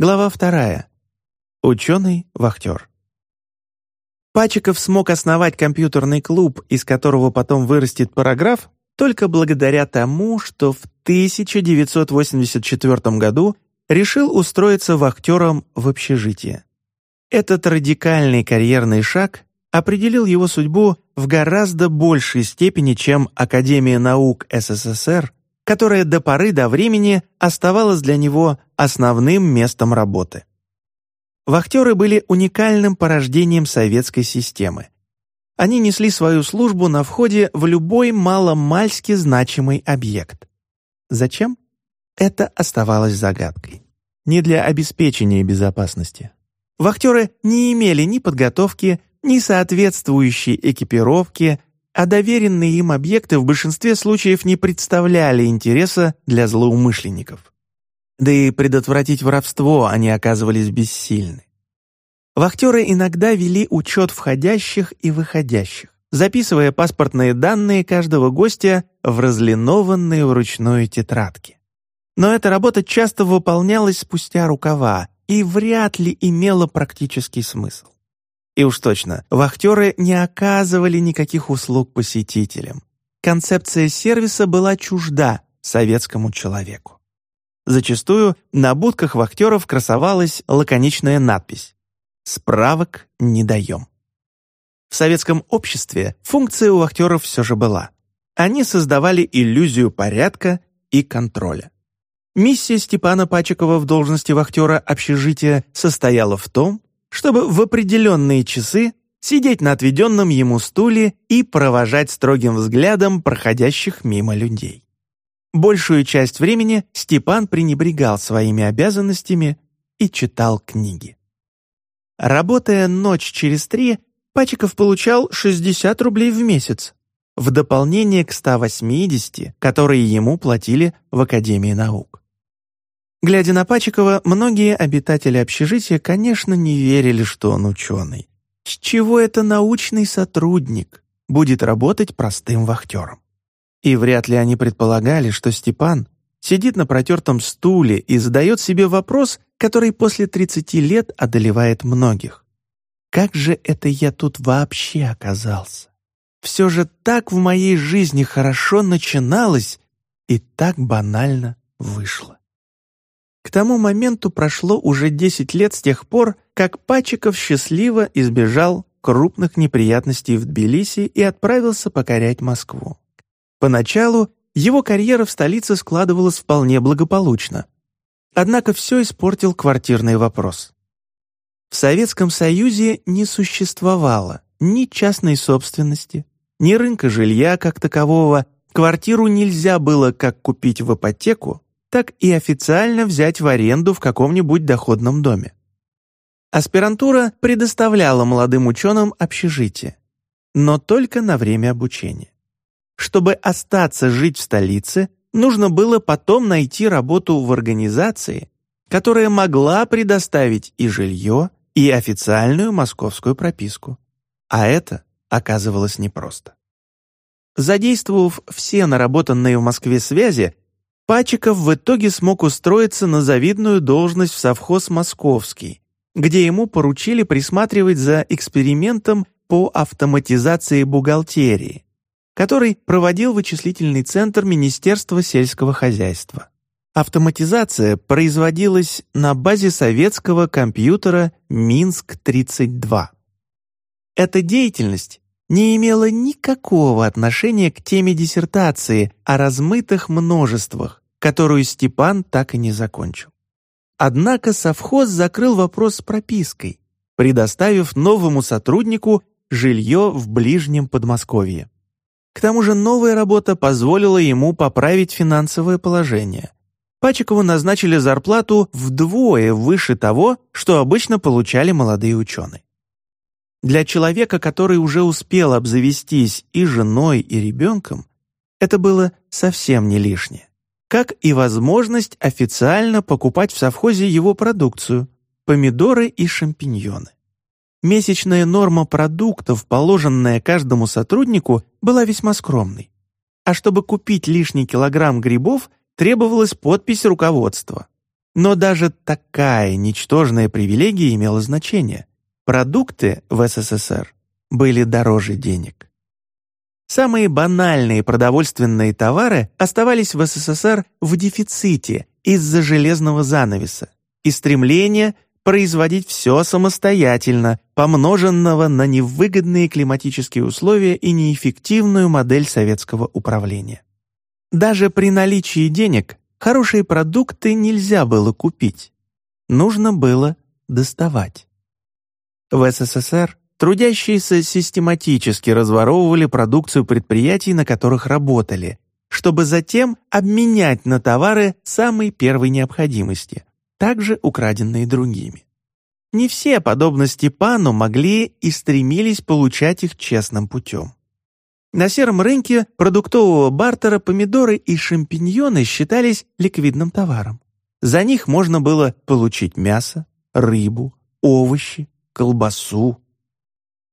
Глава вторая. Ученый-вахтер. Пачиков смог основать компьютерный клуб, из которого потом вырастет параграф, только благодаря тому, что в 1984 году решил устроиться вахтером в общежитие. Этот радикальный карьерный шаг определил его судьбу в гораздо большей степени, чем Академия наук СССР, которая до поры до времени оставалась для него основным местом работы. Вахтеры были уникальным порождением советской системы. Они несли свою службу на входе в любой маломальски значимый объект. Зачем? Это оставалось загадкой. Не для обеспечения безопасности. Вахтеры не имели ни подготовки, ни соответствующей экипировки, а доверенные им объекты в большинстве случаев не представляли интереса для злоумышленников. Да и предотвратить воровство они оказывались бессильны. Вахтеры иногда вели учет входящих и выходящих, записывая паспортные данные каждого гостя в разлинованные вручную тетрадки. Но эта работа часто выполнялась спустя рукава и вряд ли имела практический смысл. И уж точно, вахтеры не оказывали никаких услуг посетителям. Концепция сервиса была чужда советскому человеку. Зачастую на будках вахтеров красовалась лаконичная надпись «Справок не даем». В советском обществе функция у вахтеров все же была. Они создавали иллюзию порядка и контроля. Миссия Степана Пачекова в должности вахтера общежития состояла в том, чтобы в определенные часы сидеть на отведенном ему стуле и провожать строгим взглядом проходящих мимо людей. Большую часть времени Степан пренебрегал своими обязанностями и читал книги. Работая ночь через три, Пачиков получал 60 рублей в месяц, в дополнение к 180, которые ему платили в Академии наук. Глядя на Пачикова, многие обитатели общежития, конечно, не верили, что он ученый. С чего это научный сотрудник будет работать простым вахтером? И вряд ли они предполагали, что Степан сидит на протертом стуле и задает себе вопрос, который после 30 лет одолевает многих. Как же это я тут вообще оказался? Все же так в моей жизни хорошо начиналось и так банально вышло. К тому моменту прошло уже 10 лет с тех пор, как Пачиков счастливо избежал крупных неприятностей в Тбилиси и отправился покорять Москву. Поначалу его карьера в столице складывалась вполне благополучно. Однако все испортил квартирный вопрос. В Советском Союзе не существовало ни частной собственности, ни рынка жилья как такового, квартиру нельзя было как купить в ипотеку, так и официально взять в аренду в каком-нибудь доходном доме. Аспирантура предоставляла молодым ученым общежитие, но только на время обучения. Чтобы остаться жить в столице, нужно было потом найти работу в организации, которая могла предоставить и жилье, и официальную московскую прописку. А это оказывалось непросто. Задействовав все наработанные в Москве связи, Пачиков в итоге смог устроиться на завидную должность в совхоз «Московский», где ему поручили присматривать за экспериментом по автоматизации бухгалтерии, который проводил вычислительный центр Министерства сельского хозяйства. Автоматизация производилась на базе советского компьютера «Минск-32». Эта деятельность не имела никакого отношения к теме диссертации о размытых множествах, которую Степан так и не закончил. Однако совхоз закрыл вопрос с пропиской, предоставив новому сотруднику жилье в ближнем Подмосковье. К тому же новая работа позволила ему поправить финансовое положение. Пачикову назначили зарплату вдвое выше того, что обычно получали молодые ученые. Для человека, который уже успел обзавестись и женой, и ребенком, это было совсем не лишнее. Как и возможность официально покупать в совхозе его продукцию – помидоры и шампиньоны. Месячная норма продуктов, положенная каждому сотруднику, была весьма скромной. А чтобы купить лишний килограмм грибов, требовалась подпись руководства. Но даже такая ничтожная привилегия имела значение. Продукты в СССР были дороже денег. Самые банальные продовольственные товары оставались в СССР в дефиците из-за железного занавеса и стремления производить все самостоятельно, помноженного на невыгодные климатические условия и неэффективную модель советского управления. Даже при наличии денег хорошие продукты нельзя было купить. Нужно было доставать. В СССР трудящиеся систематически разворовывали продукцию предприятий, на которых работали, чтобы затем обменять на товары самой первой необходимости, также украденные другими. Не все, подобно Степану, могли и стремились получать их честным путем. На сером рынке продуктового бартера помидоры и шампиньоны считались ликвидным товаром. За них можно было получить мясо, рыбу, овощи, колбасу.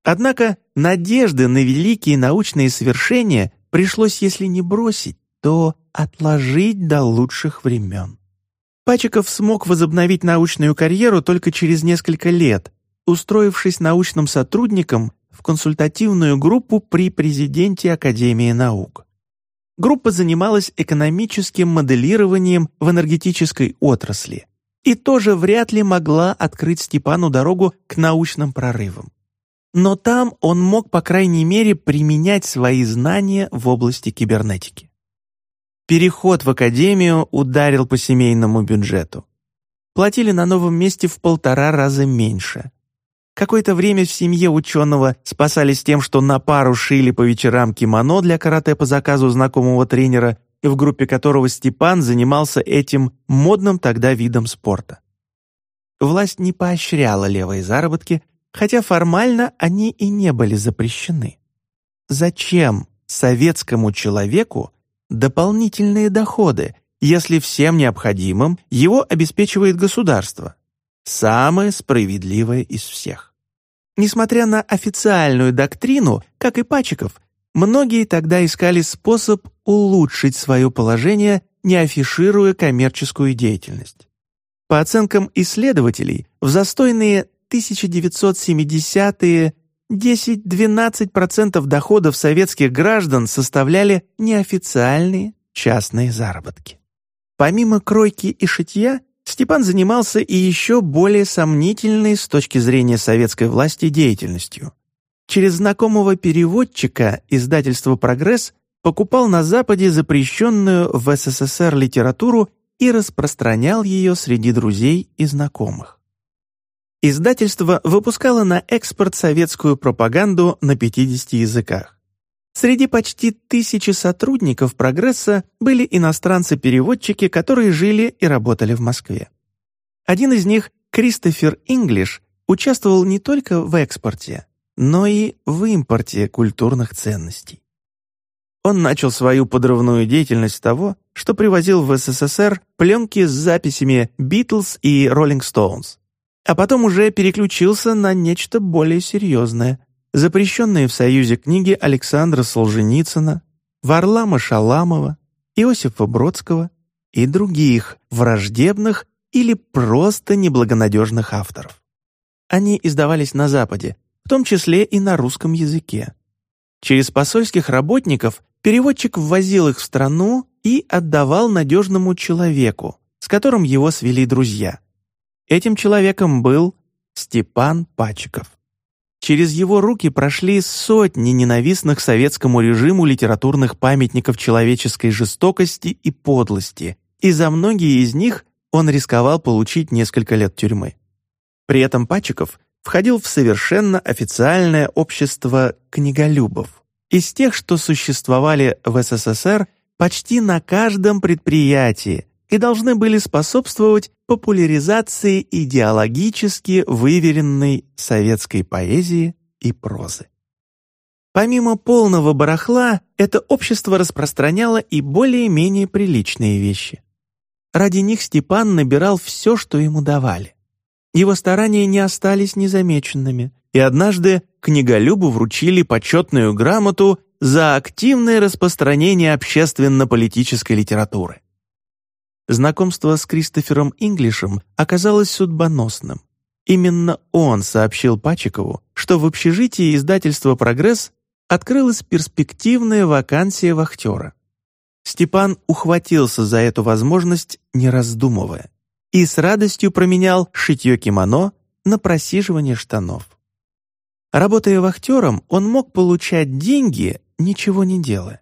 Однако надежды на великие научные свершения пришлось, если не бросить, то отложить до лучших времен. Пачиков смог возобновить научную карьеру только через несколько лет, устроившись научным сотрудником в консультативную группу при президенте Академии наук. Группа занималась экономическим моделированием в энергетической отрасли и тоже вряд ли могла открыть Степану дорогу к научным прорывам. Но там он мог, по крайней мере, применять свои знания в области кибернетики. Переход в академию ударил по семейному бюджету. Платили на новом месте в полтора раза меньше. Какое-то время в семье ученого спасались тем, что на пару шили по вечерам кимоно для карате по заказу знакомого тренера, в группе которого Степан занимался этим модным тогда видом спорта. Власть не поощряла левые заработки, хотя формально они и не были запрещены. Зачем советскому человеку дополнительные доходы, если всем необходимым его обеспечивает государство? самое справедливое из всех. Несмотря на официальную доктрину, как и Пачиков, многие тогда искали способ улучшить свое положение, не афишируя коммерческую деятельность. По оценкам исследователей, в застойные 1970-е 10-12% доходов советских граждан составляли неофициальные частные заработки. Помимо кройки и шитья, Степан занимался и еще более сомнительной с точки зрения советской власти деятельностью. Через знакомого переводчика издательство «Прогресс» покупал на Западе запрещенную в СССР литературу и распространял ее среди друзей и знакомых. Издательство выпускало на экспорт советскую пропаганду на 50 языках. Среди почти тысячи сотрудников «Прогресса» были иностранцы-переводчики, которые жили и работали в Москве. Один из них, Кристофер Инглиш, участвовал не только в экспорте, но и в импорте культурных ценностей. Он начал свою подрывную деятельность с того, что привозил в СССР пленки с записями «Битлз» и «Роллинг Стоунс», а потом уже переключился на нечто более серьезное, запрещенные в Союзе книги Александра Солженицына, Варлама Шаламова, Иосифа Бродского и других враждебных или просто неблагонадежных авторов. Они издавались на Западе, в том числе и на русском языке. Через посольских работников переводчик ввозил их в страну и отдавал надежному человеку, с которым его свели друзья. Этим человеком был Степан Пачков. Через его руки прошли сотни ненавистных советскому режиму литературных памятников человеческой жестокости и подлости, и за многие из них он рисковал получить несколько лет тюрьмы. При этом Пачиков входил в совершенно официальное общество книголюбов, из тех, что существовали в СССР почти на каждом предприятии, и должны были способствовать популяризации идеологически выверенной советской поэзии и прозы. Помимо полного барахла, это общество распространяло и более-менее приличные вещи. Ради них Степан набирал все, что ему давали. Его старания не остались незамеченными, и однажды книголюбу вручили почетную грамоту за активное распространение общественно-политической литературы. Знакомство с Кристофером Инглишем оказалось судьбоносным. Именно он сообщил Пачикову, что в общежитии издательства «Прогресс» открылась перспективная вакансия вахтера. Степан ухватился за эту возможность, не раздумывая, и с радостью променял шитье кимоно на просиживание штанов. Работая вахтером, он мог получать деньги, ничего не делая.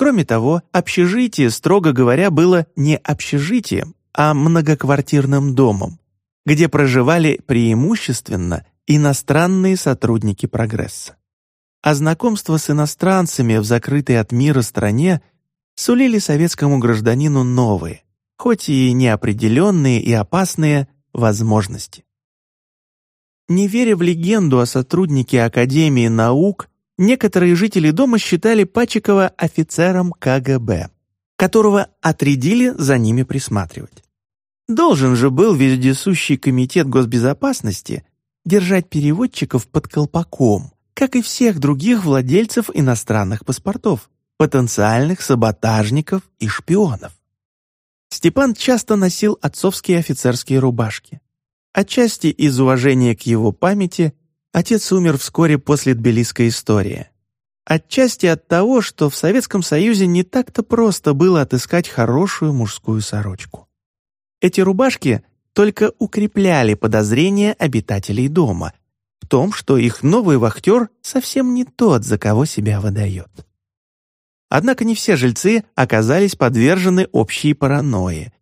Кроме того, общежитие, строго говоря, было не общежитием, а многоквартирным домом, где проживали преимущественно иностранные сотрудники прогресса. А знакомство с иностранцами в закрытой от мира стране сулили советскому гражданину новые, хоть и неопределенные и опасные, возможности. Не веря в легенду о сотруднике Академии наук, некоторые жители дома считали Пачикова офицером КГБ, которого отрядили за ними присматривать. Должен же был вездесущий комитет госбезопасности держать переводчиков под колпаком, как и всех других владельцев иностранных паспортов, потенциальных саботажников и шпионов. Степан часто носил отцовские офицерские рубашки. Отчасти из уважения к его памяти отец умер вскоре после Тбилисской истории. Отчасти от того, что в Советском Союзе не так-то просто было отыскать хорошую мужскую сорочку. Эти рубашки только укрепляли подозрения обитателей дома в том, что их новый вахтер совсем не тот, за кого себя выдает. Однако не все жильцы оказались подвержены общей паранойи,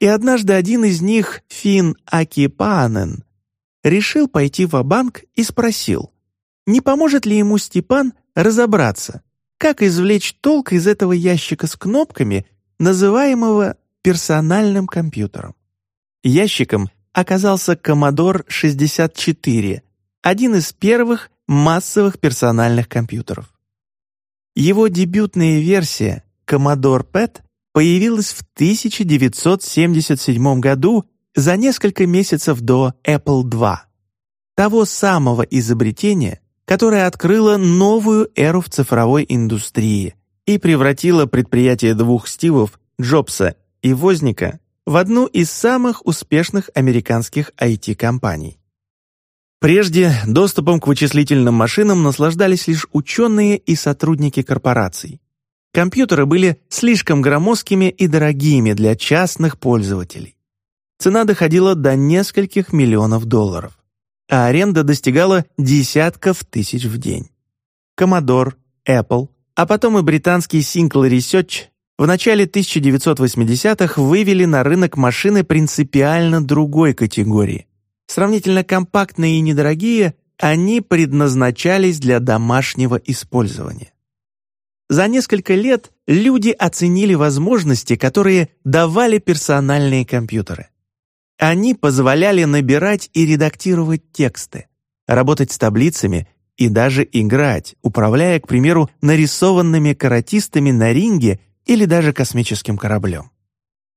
и однажды один из них, Фин Акипанен, решил пойти в банк и спросил, не поможет ли ему Степан разобраться, как извлечь толк из этого ящика с кнопками, называемого персональным компьютером. Ящиком оказался Commodore 64, один из первых массовых персональных компьютеров. Его дебютная версия Commodore PET появилась в 1977 году за несколько месяцев до Apple II, того самого изобретения, которое открыло новую эру в цифровой индустрии и превратило предприятие двух Стивов, Джобса и Возника, в одну из самых успешных американских IT-компаний. Прежде доступом к вычислительным машинам наслаждались лишь ученые и сотрудники корпораций. Компьютеры были слишком громоздкими и дорогими для частных пользователей. Цена доходила до нескольких миллионов долларов, а аренда достигала десятков тысяч в день. Commodore, Apple, а потом и британский Single Research в начале 1980-х вывели на рынок машины принципиально другой категории. Сравнительно компактные и недорогие, они предназначались для домашнего использования. За несколько лет люди оценили возможности, которые давали персональные компьютеры. Они позволяли набирать и редактировать тексты, работать с таблицами и даже играть, управляя, к примеру, нарисованными каратистами на ринге или даже космическим кораблем.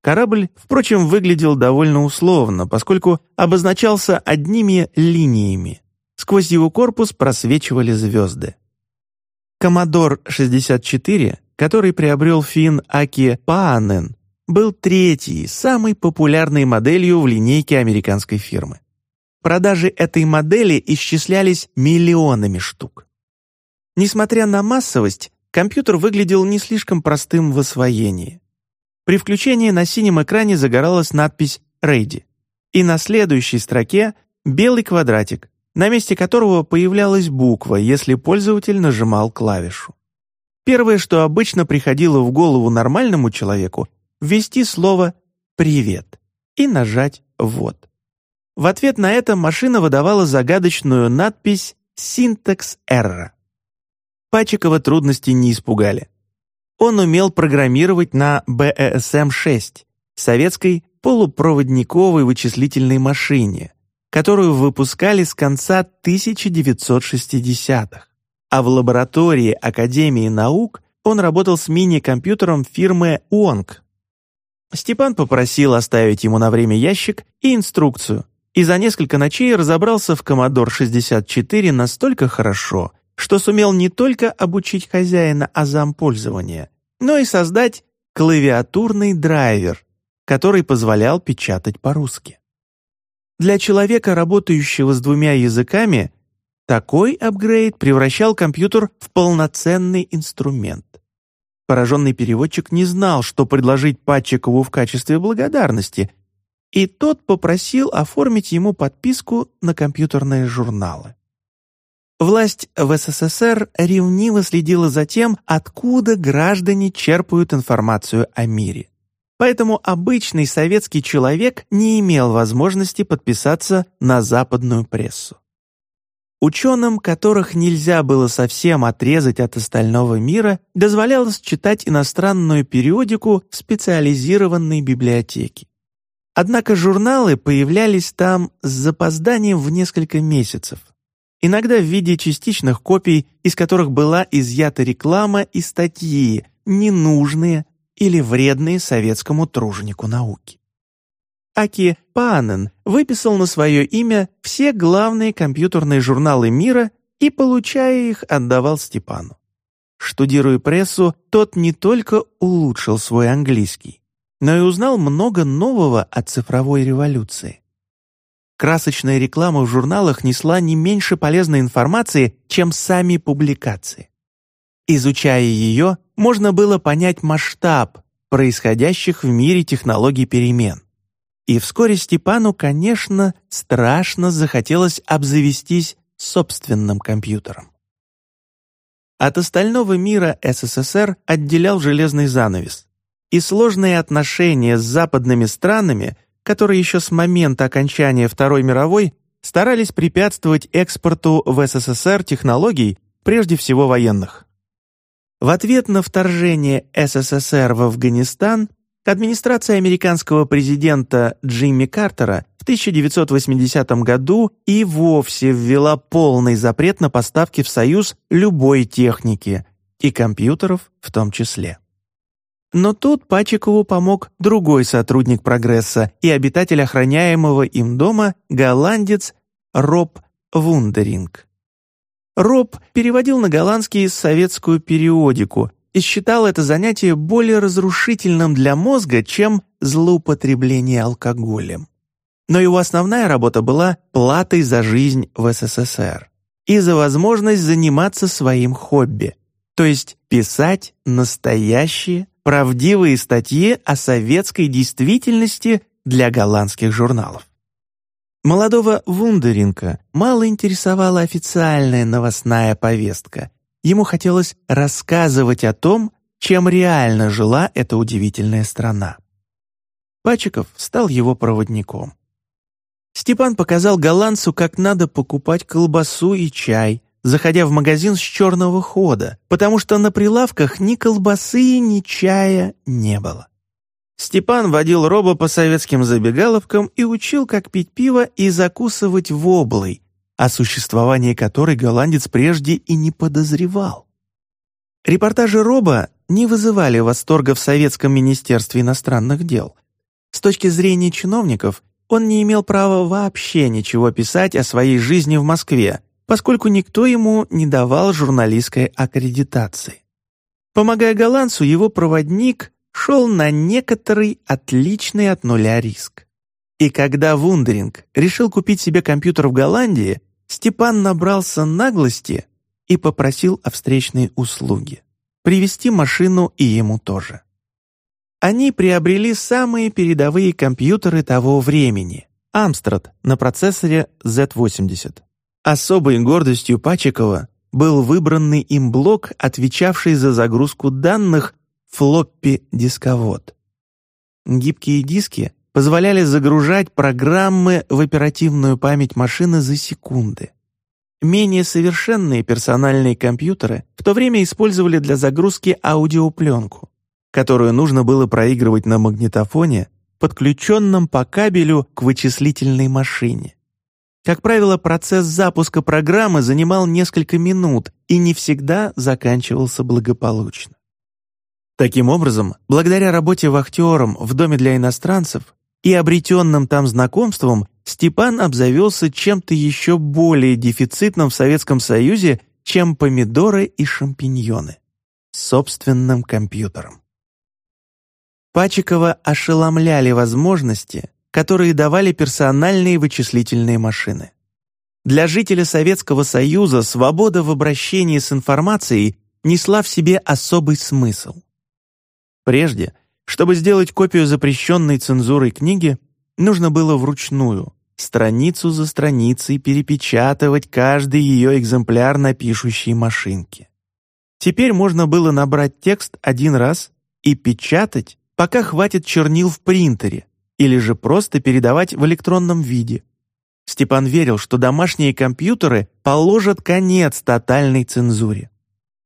Корабль, впрочем, выглядел довольно условно, поскольку обозначался одними линиями. Сквозь его корпус просвечивали звезды. Commodore 64, который приобрел фин Аки Паанен, был третьей, самой популярной моделью в линейке американской фирмы. Продажи этой модели исчислялись миллионами штук. Несмотря на массовость, компьютер выглядел не слишком простым в освоении. При включении на синем экране загоралась надпись «Рейди», и на следующей строке белый квадратик, на месте которого появлялась буква, если пользователь нажимал клавишу. Первое, что обычно приходило в голову нормальному человеку, ввести слово «Привет» и нажать «Ввод». В ответ на это машина выдавала загадочную надпись «Синтекс Эрра». Пачикова трудности не испугали. Он умел программировать на BESM-6, советской полупроводниковой вычислительной машине, которую выпускали с конца 1960-х. А в лаборатории Академии наук он работал с мини-компьютером фирмы Уонг. Степан попросил оставить ему на время ящик и инструкцию, и за несколько ночей разобрался в Commodore 64 настолько хорошо, что сумел не только обучить хозяина азам пользования, но и создать клавиатурный драйвер, который позволял печатать по-русски. Для человека, работающего с двумя языками, такой апгрейд превращал компьютер в полноценный инструмент. Пораженный переводчик не знал, что предложить Патчикову в качестве благодарности, и тот попросил оформить ему подписку на компьютерные журналы. Власть в СССР ревниво следила за тем, откуда граждане черпают информацию о мире. Поэтому обычный советский человек не имел возможности подписаться на западную прессу. Ученым, которых нельзя было совсем отрезать от остального мира, дозволялось читать иностранную периодику в специализированной библиотеке. Однако журналы появлялись там с запозданием в несколько месяцев – иногда в виде частичных копий, из которых была изъята реклама и статьи, ненужные или вредные советскому труженику науки. Аки Панен выписал на свое имя все главные компьютерные журналы мира и, получая их, отдавал Степану. Штудируя прессу, тот не только улучшил свой английский, но и узнал много нового о цифровой революции. Красочная реклама в журналах несла не меньше полезной информации, чем сами публикации. Изучая ее, можно было понять масштаб происходящих в мире технологий перемен. И вскоре Степану, конечно, страшно захотелось обзавестись собственным компьютером. От остального мира СССР отделял железный занавес, и сложные отношения с западными странами которые еще с момента окончания Второй мировой старались препятствовать экспорту в СССР технологий, прежде всего военных. В ответ на вторжение СССР в Афганистан администрация американского президента Джимми Картера в 1980 году и вовсе ввела полный запрет на поставки в Союз любой техники, и компьютеров в том числе. Но тут Пачикову помог другой сотрудник «Прогресса» и обитатель охраняемого им дома, голландец Роб Вундеринг. Роб переводил на голландский советскую периодику и считал это занятие более разрушительным для мозга, чем злоупотребление алкоголем. Но его основная работа была платой за жизнь в СССР и за возможность заниматься своим хобби, то есть писать настоящие правдивые статьи о советской действительности для голландских журналов. Молодого Вундеринка мало интересовала официальная новостная повестка. Ему хотелось рассказывать о том, чем реально жила эта удивительная страна. Пачиков стал его проводником. Степан показал голландцу, как надо покупать колбасу и чай, заходя в магазин с черного хода, потому что на прилавках ни колбасы, ни чая не было. Степан водил Роба по советским забегаловкам и учил, как пить пиво и закусывать воблой, о существовании которой голландец прежде и не подозревал. Репортажи Роба не вызывали восторга в Советском Министерстве иностранных дел. С точки зрения чиновников, он не имел права вообще ничего писать о своей жизни в Москве, поскольку никто ему не давал журналистской аккредитации. Помогая голландцу, его проводник шел на некоторый отличный от нуля риск. И когда Вундеринг решил купить себе компьютер в Голландии, Степан набрался наглости и попросил о встречной услуге — привезти машину и ему тоже. Они приобрели самые передовые компьютеры того времени — Амстрад на процессоре Z80. Особой гордостью Пачикова был выбранный им блок, отвечавший за загрузку данных флоппи-дисковод. Гибкие диски позволяли загружать программы в оперативную память машины за секунды. Менее совершенные персональные компьютеры в то время использовали для загрузки аудиопленку, которую нужно было проигрывать на магнитофоне, подключенном по кабелю к вычислительной машине. Как правило, процесс запуска программы занимал несколько минут и не всегда заканчивался благополучно. Таким образом, благодаря работе вахтером в доме для иностранцев и обретенным там знакомством, Степан обзавелся чем-то еще более дефицитным в Советском Союзе, чем помидоры и шампиньоны — собственным компьютером. Пачикова ошеломляли возможности, которые давали персональные вычислительные машины. Для жителя Советского Союза свобода в обращении с информацией несла в себе особый смысл. Прежде, чтобы сделать копию запрещенной цензурой книги, нужно было вручную, страницу за страницей перепечатывать каждый ее экземпляр на пишущей машинке. Теперь можно было набрать текст один раз и печатать, пока хватит чернил в принтере, или же просто передавать в электронном виде. Степан верил, что домашние компьютеры положат конец тотальной цензуре.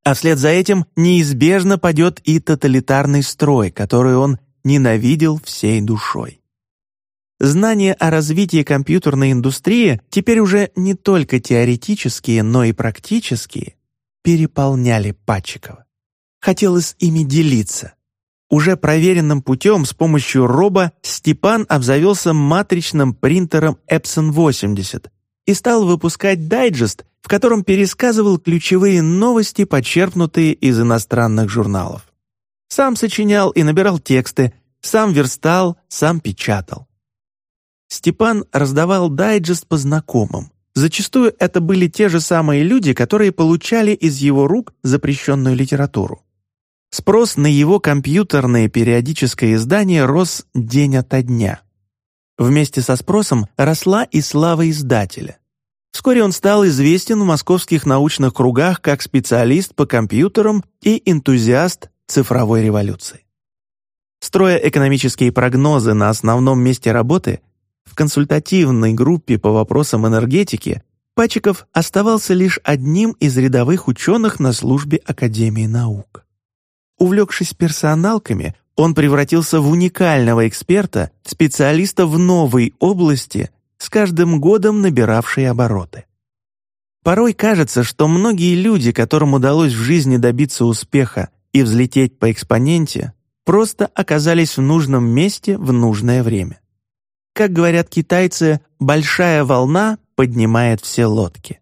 А вслед за этим неизбежно падет и тоталитарный строй, который он ненавидел всей душой. Знания о развитии компьютерной индустрии теперь уже не только теоретические, но и практические, переполняли Патчикова. Хотелось ими делиться. Уже проверенным путем с помощью роба Степан обзавелся матричным принтером Epson 80 и стал выпускать дайджест, в котором пересказывал ключевые новости, почерпнутые из иностранных журналов. Сам сочинял и набирал тексты, сам верстал, сам печатал. Степан раздавал дайджест по знакомым. Зачастую это были те же самые люди, которые получали из его рук запрещенную литературу. Спрос на его компьютерное периодическое издание рос день ото дня. Вместе со спросом росла и слава издателя. Вскоре он стал известен в московских научных кругах как специалист по компьютерам и энтузиаст цифровой революции. Строя экономические прогнозы на основном месте работы, в консультативной группе по вопросам энергетики Пачиков оставался лишь одним из рядовых ученых на службе Академии наук. Увлекшись персоналками, он превратился в уникального эксперта, специалиста в новой области, с каждым годом набиравшей обороты. Порой кажется, что многие люди, которым удалось в жизни добиться успеха и взлететь по экспоненте, просто оказались в нужном месте в нужное время. Как говорят китайцы, большая волна поднимает все лодки.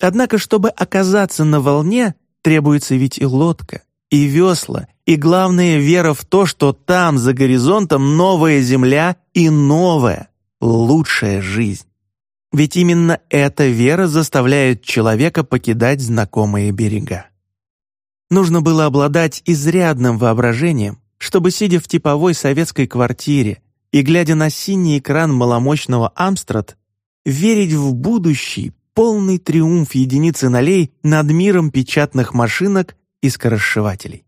Однако, чтобы оказаться на волне, требуется ведь и лодка и весла, и главное вера в то, что там, за горизонтом, новая земля и новая, лучшая жизнь. Ведь именно эта вера заставляет человека покидать знакомые берега. Нужно было обладать изрядным воображением, чтобы, сидя в типовой советской квартире и глядя на синий экран маломощного Амстрад, верить в будущий, полный триумф единицы нолей над миром печатных машинок и скоросшивателей.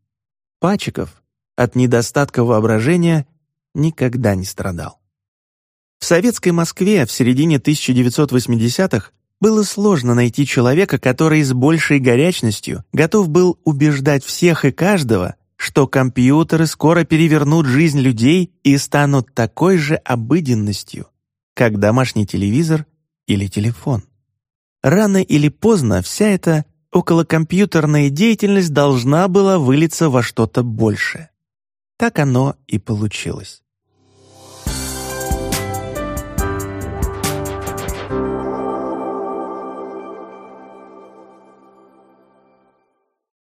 Пачиков от недостатка воображения никогда не страдал. В советской Москве в середине 1980-х было сложно найти человека, который с большей горячностью готов был убеждать всех и каждого, что компьютеры скоро перевернут жизнь людей и станут такой же обыденностью, как домашний телевизор или телефон. Рано или поздно вся эта околокомпьютерная деятельность должна была вылиться во что-то большее. Так оно и получилось.